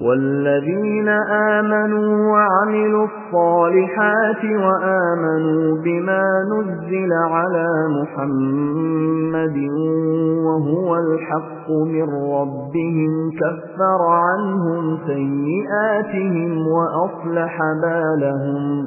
والذين آمنوا وعملوا الصالحات وآمنوا بما نزل على محمد وهو الحق من ربهم كفر عنهم سيئاتهم وأصلح بالهم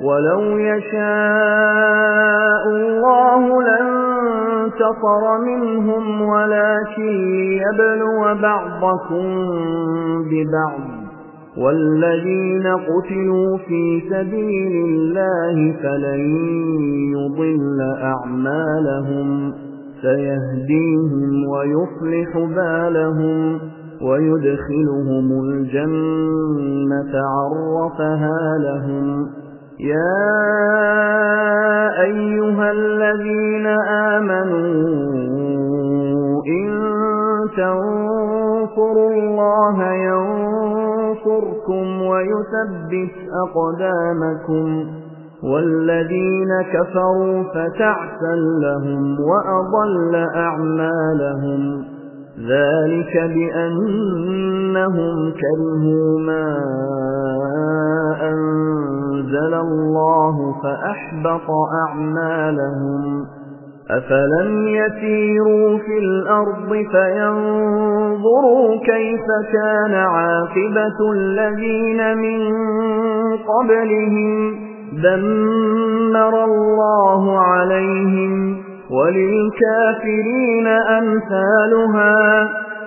ولو يشاء الله لانتصر منهم ولكن ليبلو بعضكم ببعض والذين قتلوا في سبيل الله فلن يضل أعمالهم سيهديهم ويصلح بالهم ويدخلهم الجنة عرفها لهم يا أيها الذين آمنوا إن تنصروا الله ينصركم ويثبت أقدامكم والذين كفروا فتعسا لهم وأضل أعمالهم ذلك بأنهم كرهوا ما أنزل الله فأحبط أعمالهم أفلم يسيروا في الأرض فينظروا كيف كان عاقبة الذين من قبلهم دمر الله عليهم وللكافرين أمثالها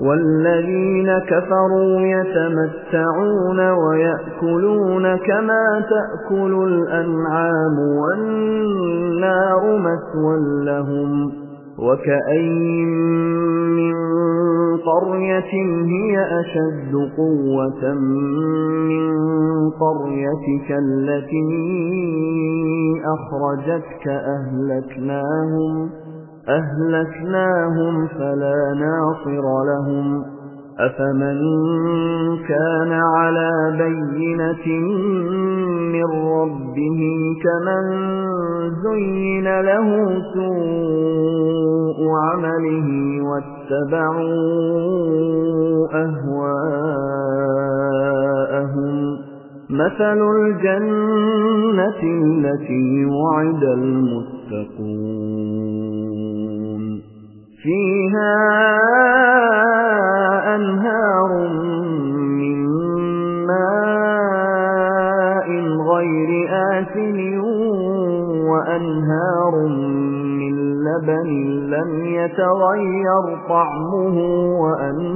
والذين كفروا يتمتعون ويأكلون كما تأكل الأنعام والنار مثوى لهم وكأين من قرية هي أشد قوة من قريتك التي أخرجتك أهلكناهم أهلكناهم فلا ناصر لهم. أفمن كان على بينة من ربه كمن زين له سوء عمله واتبعوا أهواءهم. مثل الجنة التي وعد المتقون. فيها أنهار من ماء غير آسن وأنهار من لبن لم يتغير طعمه وأنهار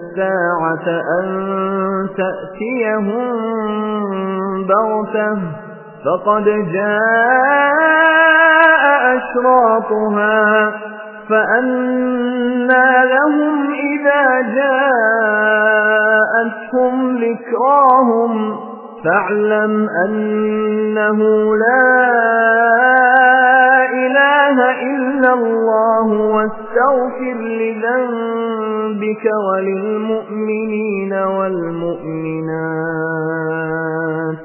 الساعة أن تأتيهم بغتة فقد جاء أشراطها فأنا لهم إذا جاءتهم ذكراهم فاعلم أنه لا إله إلا الله واستغفر لذنبك وللمؤمنين والمؤمنات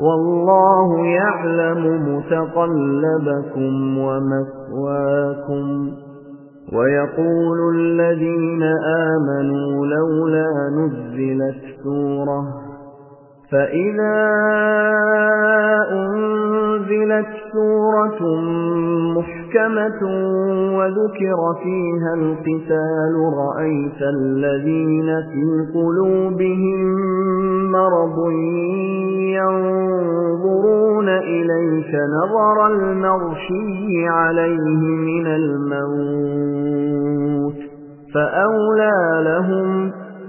والله يعلم متقلبكم ومثواكم ويقول الذين آمنوا لولا نزلت سورة فإذا أنزلت سورة محكمة وذكر فيها القتال رأيت الذين في قلوبهم مرض ينظرون إليك نظر المغشي عليه من الموت فأولى لهم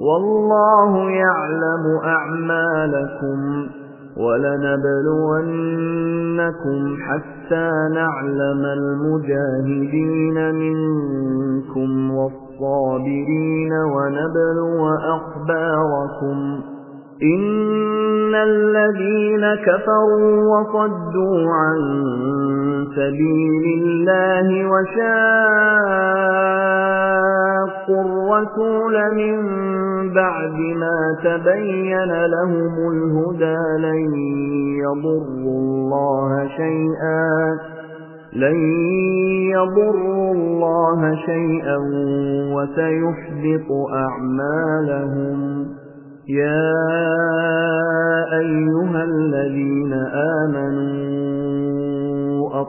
والله يعلم أعمالكم ولنبلونكم حتى نعلم المجاهدين منكم والصابرين ونبلو أخباركم. إِنَّ الَّذِينَ كَفَرُوا وَصَدُّوا عَن سَبِيلِ اللَّهِ وَشَاقُّوا الرَّسُولَ مِن بَعْدِ مَا تَبَيَّنَ لَهُمُ الْهُدَى لَن يَضُرُّوا اللَّهَ شَيْئًا لَن يَضُرُّوا اللَّهَ شَيْئًا وَسَيُحْبِطُ أَعْمَالَهُمْ. يَا أَيُّهَا الَّذِينَ آمَنُوا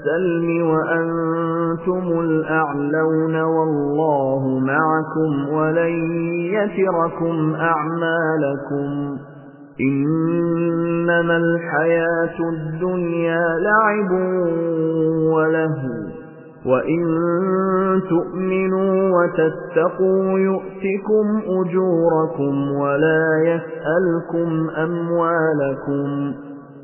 السَّلْمِ وَأَنتُمُ الْأَعْلَوْنَ وَاللَّهُ مَعَكُمْ وَلَن يَتِرَكُمْ أَعْمَالَكُمْ إِنَّمَا الْحَيَاةُ الدُّنْيَا لَعِبٌ وَلَهْوٌ وَإِن تُؤْمِنُوا وَتَتَّقُوا يُؤْتِكُمْ أُجُورَكُمْ وَلَا يَسْأَلْكُمْ أَمْوَالَكُمْ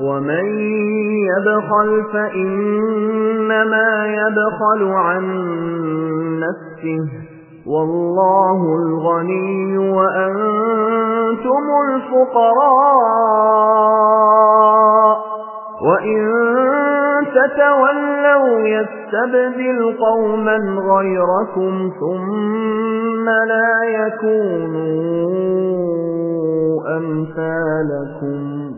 وَمَن يَبْخَلْ فَإِنَّمَا يَبْخَلُ عَن نَّفْسِهِ وَاللَّهُ الْغَنِيُّ وَأَنتُمُ الْفُقَرَاءُ وَإِن تَتَوَلَّوْا يَسْتَبْدِلْ قَوْمًا غَيْرَكُمْ ثُمَّ لَا يَكُونُوا أَمْثَالَكُمْ